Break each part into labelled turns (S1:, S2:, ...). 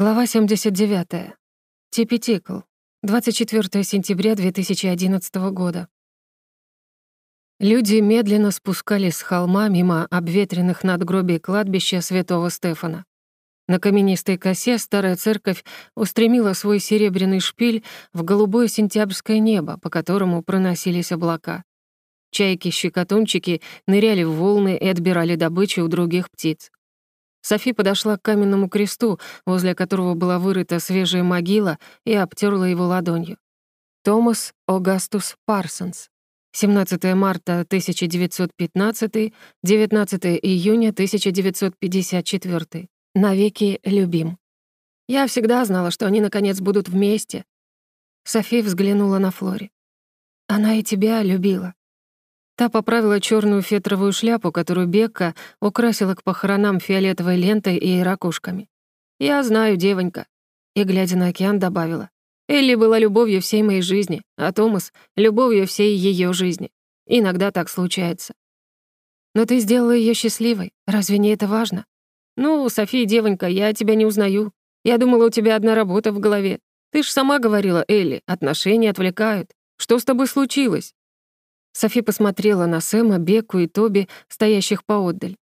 S1: Глава 79. Типи-тикл. 24 сентября 2011 года. Люди медленно спускались с холма мимо обветренных надгробий кладбища святого Стефана. На каменистой косе старая церковь устремила свой серебряный шпиль в голубое сентябрьское небо, по которому проносились облака. Чайки-щекотунчики ныряли в волны и отбирали добычу у других птиц. Софи подошла к каменному кресту, возле которого была вырыта свежая могила, и обтерла его ладонью. Томас Огастус Парсонс. 17 марта 1915, 19 июня 1954. Навеки любим. Я всегда знала, что они, наконец, будут вместе. Софи взглянула на Флори. Она и тебя любила. Та поправила черную фетровую шляпу, которую Бекка украсила к похоронам фиолетовой лентой и ракушками. «Я знаю, девонька», и, глядя на океан, добавила. «Элли была любовью всей моей жизни, а Томас — любовью всей ее жизни. Иногда так случается». «Но ты сделала ее счастливой. Разве не это важно?» «Ну, София, девонька, я тебя не узнаю. Я думала, у тебя одна работа в голове. Ты ж сама говорила, Элли, отношения отвлекают. Что с тобой случилось?» Софи посмотрела на Сэма, Беку и Тоби, стоящих поотдаль.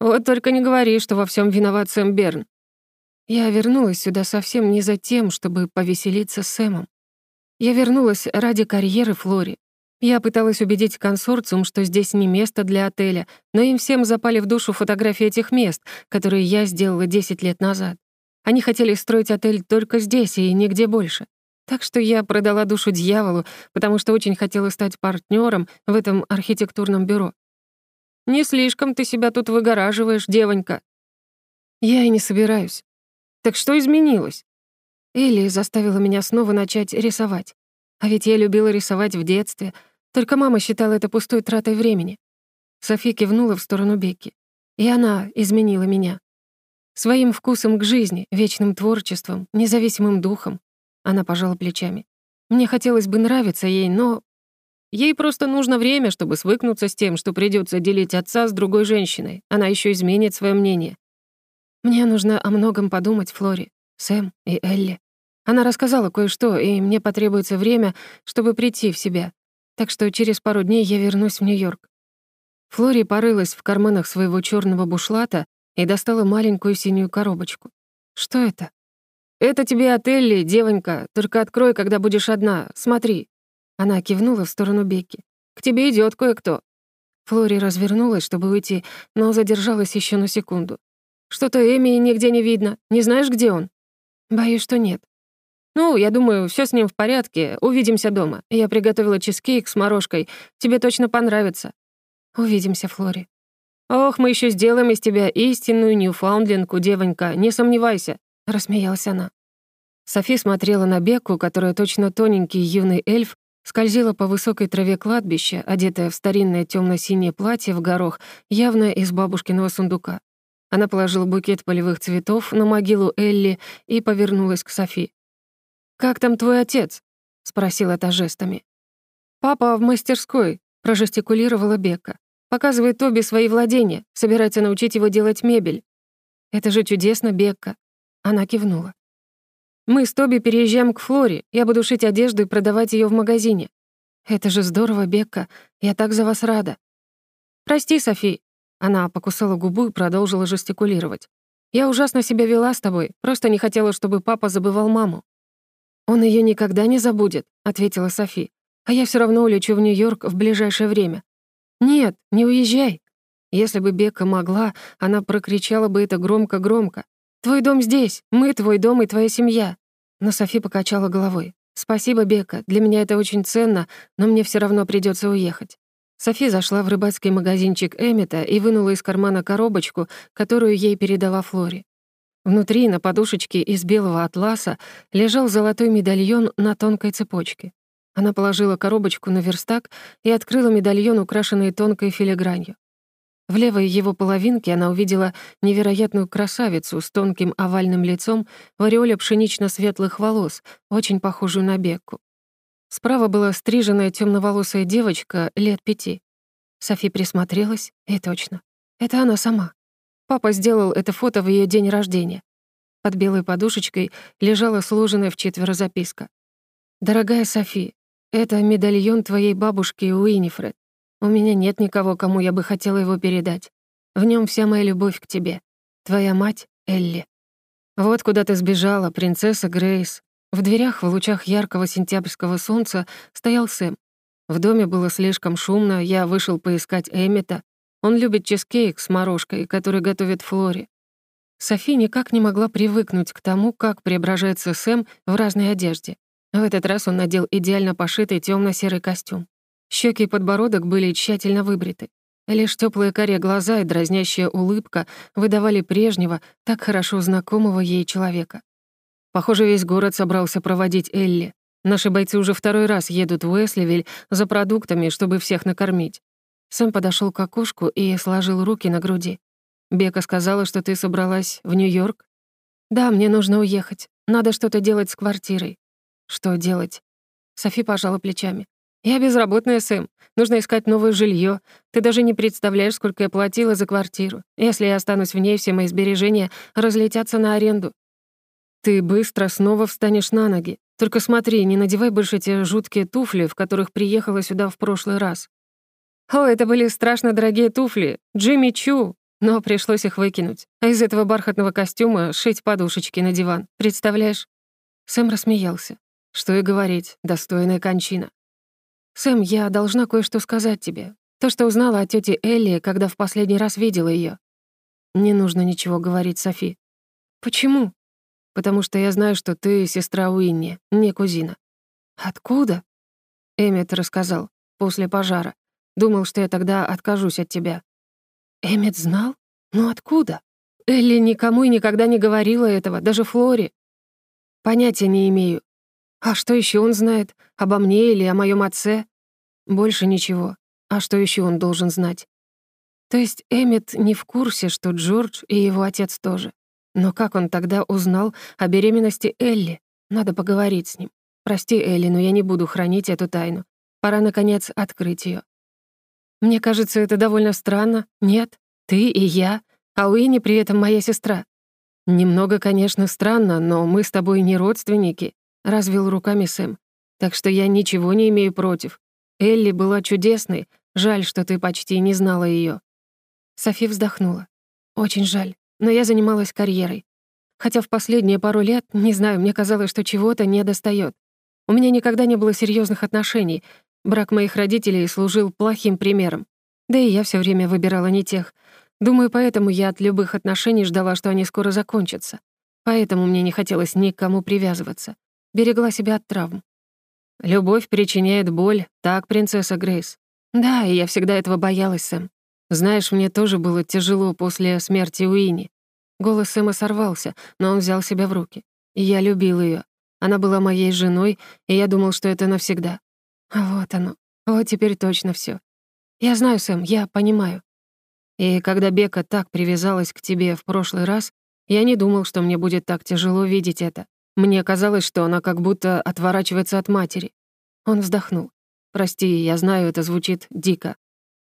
S1: «Вот только не говори, что во всем виноват Сэм Берн». Я вернулась сюда совсем не за тем, чтобы повеселиться с Сэмом. Я вернулась ради карьеры Флори. Я пыталась убедить консорциум, что здесь не место для отеля, но им всем запали в душу фотографии этих мест, которые я сделала 10 лет назад. Они хотели строить отель только здесь и нигде больше. Так что я продала душу дьяволу, потому что очень хотела стать партнером в этом архитектурном бюро. «Не слишком ты себя тут выгораживаешь, девонька». «Я и не собираюсь». «Так что изменилось?» Элли заставила меня снова начать рисовать. А ведь я любила рисовать в детстве, только мама считала это пустой тратой времени. Софи кивнула в сторону Бекки. И она изменила меня. Своим вкусом к жизни, вечным творчеством, независимым духом, она пожала плечами. Мне хотелось бы нравиться ей, но... Ей просто нужно время, чтобы свыкнуться с тем, что придется делить отца с другой женщиной. Она еще изменит свое мнение. Мне нужно о многом подумать, Флори, Сэм и Элли. Она рассказала кое-что, и мне потребуется время, чтобы прийти в себя. Так что через пару дней я вернусь в Нью-Йорк. Флори порылась в карманах своего черного бушлата и достала маленькую синюю коробочку. Что это? «Это тебе от Элли, девонька. Только открой, когда будешь одна. Смотри». Она кивнула в сторону Бекки. «К тебе идет кое-кто». Флори развернулась, чтобы уйти, но задержалась еще на секунду. «Что-то Эми нигде не видно. Не знаешь, где он?» «Боюсь, что нет». «Ну, я думаю, все с ним в порядке. Увидимся дома. Я приготовила чизкейк с морожкой. Тебе точно понравится». «Увидимся, Флори». «Ох, мы еще сделаем из тебя истинную Ньюфаундленку, девонька, не сомневайся. — рассмеялась она. Софи смотрела на Бекку, которая точно тоненький юный эльф скользила по высокой траве кладбища, одетая в старинное темно синее платье в горох, явно из бабушкиного сундука. Она положила букет полевых цветов на могилу Элли и повернулась к Софи. «Как там твой отец?» — спросила та жестами. «Папа в мастерской», — прожестикулировала Бекка. «Показывает Тоби свои владения, собирается научить его делать мебель». «Это же чудесно, Бекка. Она кивнула. «Мы с Тоби переезжаем к Флоре. Я буду шить одежду и продавать ее в магазине. Это же здорово, Бекка. Я так за вас рада». «Прости, Софи». Она покусала губу и продолжила жестикулировать. «Я ужасно себя вела с тобой, просто не хотела, чтобы папа забывал маму». «Он ее никогда не забудет», — ответила Софи. «А я все равно улечу в Нью-Йорк в ближайшее время». «Нет, не уезжай». Если бы Бекка могла, она прокричала бы это громко-громко. «Твой дом здесь, мы твой дом и твоя семья». Но Софи покачала головой. «Спасибо, Бека, для меня это очень ценно, но мне все равно придется уехать». Софи зашла в рыбацкий магазинчик Эммета и вынула из кармана коробочку, которую ей передала Флори. Внутри, на подушечке из белого атласа, лежал золотой медальон на тонкой цепочке. Она положила коробочку на верстак и открыла медальон, украшенный тонкой филигранью. В левой его половинке она увидела невероятную красавицу с тонким овальным лицом в ореоле пшенично-светлых волос, очень похожую на Бекку. Справа была стриженная темноволосая девочка лет пяти. Софи присмотрелась, и точно. Это она сама. Папа сделал это фото в ее день рождения. Под белой подушечкой лежала сложенная в четверо записка. «Дорогая Софи, это медальон твоей бабушки Уинифред. У меня нет никого, кому я бы хотела его передать. В нем вся моя любовь к тебе. Твоя мать Элли. Вот куда ты сбежала, принцесса Грейс. В дверях в лучах яркого сентябрьского солнца стоял Сэм. В доме было слишком шумно, я вышел поискать Эммета. Он любит чизкейк с морожкой, который готовит Флори. Софи никак не могла привыкнуть к тому, как преображается Сэм в разной одежде. В этот раз он надел идеально пошитый темно серый костюм. Щеки и подбородок были тщательно выбриты. Лишь теплые коре глаза и дразнящая улыбка выдавали прежнего, так хорошо знакомого ей человека. Похоже, весь город собрался проводить Элли. Наши бойцы уже второй раз едут в Уэсливиль за продуктами, чтобы всех накормить. Сэм подошел к окошку и сложил руки на груди. «Бека сказала, что ты собралась в Нью-Йорк?» «Да, мне нужно уехать. Надо что-то делать с квартирой. Что делать? Софи пожала плечами. «Я безработная, Сэм. Нужно искать новое жилье. Ты даже не представляешь, сколько я платила за квартиру. Если я останусь в ней, все мои сбережения разлетятся на аренду. Ты быстро снова встанешь на ноги. Только смотри, не надевай больше те жуткие туфли, в которых приехала сюда в прошлый раз. О, это были страшно дорогие туфли. Джимми Чу. Но пришлось их выкинуть. А из этого бархатного костюма шить подушечки на диван. Представляешь? Сэм рассмеялся. Что и говорить, достойная кончина. «Сэм, я должна кое-что сказать тебе. То, что узнала о тете Элли, когда в последний раз видела ее. Не нужно ничего говорить, Софи. Почему? Потому что я знаю, что ты сестра Уинни, не кузина. Откуда? Эммет рассказал, после пожара. Думал, что я тогда откажусь от тебя. Эммет знал? Ну откуда? Элли никому и никогда не говорила этого, даже Флоре. Понятия не имею, а что еще он знает? Обо мне или о моем отце? Больше ничего. А что еще он должен знать? То есть Эммет не в курсе, что Джордж и его отец тоже. Но как он тогда узнал о беременности Элли? Надо поговорить с ним. Прости, Элли, но я не буду хранить эту тайну. Пора, наконец, открыть ее. Мне кажется, это довольно странно. Нет, ты и я, а Уинни при этом моя сестра. Немного, конечно, странно, но мы с тобой не родственники. Развел руками Сэм. «Так что я ничего не имею против. Элли была чудесной. Жаль, что ты почти не знала ее. Софи вздохнула. «Очень жаль, но я занималась карьерой. Хотя в последние пару лет, не знаю, мне казалось, что чего-то не достает. У меня никогда не было серьезных отношений. Брак моих родителей служил плохим примером. Да и я все время выбирала не тех. Думаю, поэтому я от любых отношений ждала, что они скоро закончатся. Поэтому мне не хотелось ни к кому привязываться берегла себя от травм. «Любовь причиняет боль, так, принцесса Грейс?» «Да, и я всегда этого боялась, Сэм. Знаешь, мне тоже было тяжело после смерти Уинни. Голос Сэма сорвался, но он взял себя в руки. Я любил ее. Она была моей женой, и я думал, что это навсегда. А вот оно. Вот теперь точно все. Я знаю, Сэм, я понимаю. И когда Бека так привязалась к тебе в прошлый раз, я не думал, что мне будет так тяжело видеть это. Мне казалось, что она как будто отворачивается от матери. Он вздохнул. «Прости, я знаю, это звучит дико.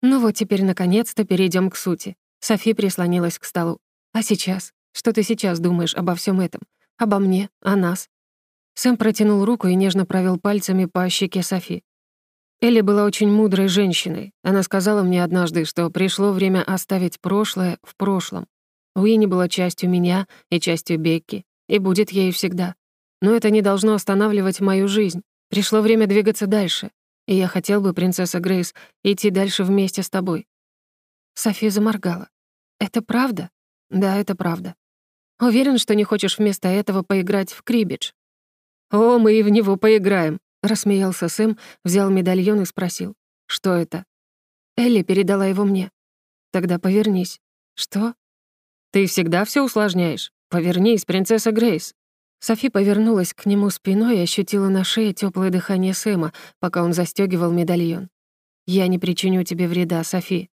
S1: Ну вот теперь наконец-то перейдем к сути». Софи прислонилась к столу. «А сейчас? Что ты сейчас думаешь обо всем этом? Обо мне? О нас?» Сэм протянул руку и нежно провел пальцами по щеке Софи. Элли была очень мудрой женщиной. Она сказала мне однажды, что пришло время оставить прошлое в прошлом. Уинни была частью меня и частью Бекки и будет ею всегда. Но это не должно останавливать мою жизнь. Пришло время двигаться дальше, и я хотел бы, принцесса Грейс, идти дальше вместе с тобой». София заморгала. «Это правда?» «Да, это правда. Уверен, что не хочешь вместо этого поиграть в крибидж?» «О, мы и в него поиграем», — рассмеялся Сэм, взял медальон и спросил. «Что это?» Элли передала его мне. «Тогда повернись». «Что?» «Ты всегда все усложняешь. Повернись, принцесса Грейс». Софи повернулась к нему спиной и ощутила на шее теплое дыхание Сэма, пока он застегивал медальон. «Я не причиню тебе вреда, Софи».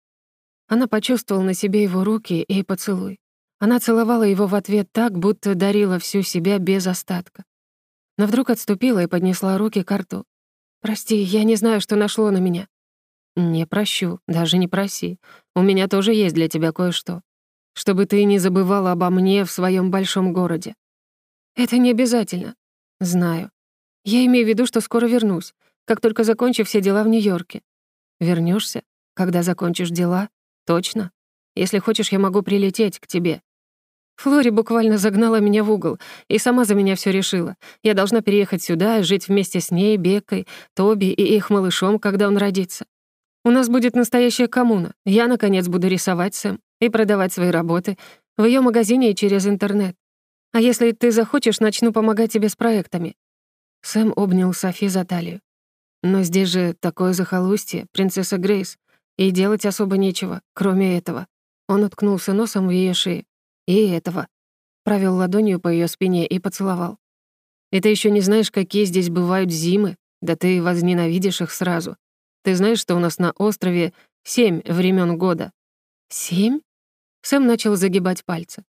S1: Она почувствовала на себе его руки и поцелуй. Она целовала его в ответ так, будто дарила всю себя без остатка. Но вдруг отступила и поднесла руки к рту. «Прости, я не знаю, что нашло на меня». «Не прощу, даже не проси. У меня тоже есть для тебя кое-что чтобы ты не забывала обо мне в своем большом городе. Это не обязательно. Знаю. Я имею в виду, что скоро вернусь, как только закончу все дела в Нью-Йорке. Вернешься, Когда закончишь дела? Точно? Если хочешь, я могу прилететь к тебе. Флори буквально загнала меня в угол и сама за меня все решила. Я должна переехать сюда и жить вместе с ней, Беккой, Тоби и их малышом, когда он родится. У нас будет настоящая коммуна. Я, наконец, буду рисовать Сэм и продавать свои работы в ее магазине и через интернет. А если ты захочешь, начну помогать тебе с проектами». Сэм обнял Софи за талию. «Но здесь же такое захолустье, принцесса Грейс, и делать особо нечего, кроме этого». Он уткнулся носом в ее шею. «И этого». Провел ладонью по ее спине и поцеловал. «И ты еще не знаешь, какие здесь бывают зимы, да ты возненавидишь их сразу. Ты знаешь, что у нас на острове семь времен года?» «Семь?» Сэм начал загибать пальцы.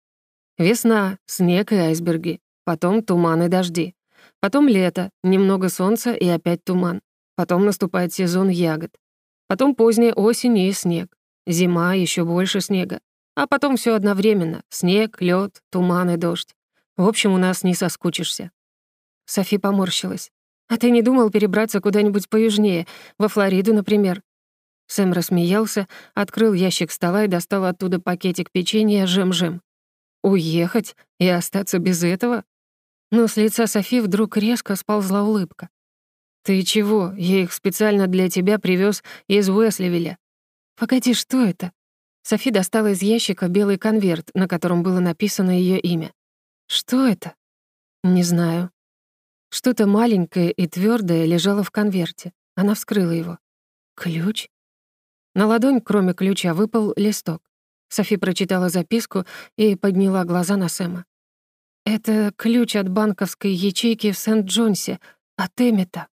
S1: Весна, снег и айсберги, потом туман и дожди. Потом лето, немного солнца и опять туман. Потом наступает сезон ягод. Потом поздняя осень и снег. Зима, еще больше снега. А потом все одновременно. Снег, лед, туман и дождь. В общем, у нас не соскучишься. Софи поморщилась. «А ты не думал перебраться куда-нибудь поюжнее, во Флориду, например?» Сэм рассмеялся, открыл ящик стола и достал оттуда пакетик печенья «Жем-жем». Уехать и остаться без этого? Но с лица Софи вдруг резко сползла улыбка. «Ты чего? Я их специально для тебя привез из Уэсливеля». «Погоди, что это?» Софи достала из ящика белый конверт, на котором было написано ее имя. «Что это?» «Не знаю». Что-то маленькое и твердое лежало в конверте. Она вскрыла его. «Ключ?» На ладонь, кроме ключа, выпал листок. Софи прочитала записку и подняла глаза на Сэма. «Это ключ от банковской ячейки в Сент-Джонсе, от Эммета».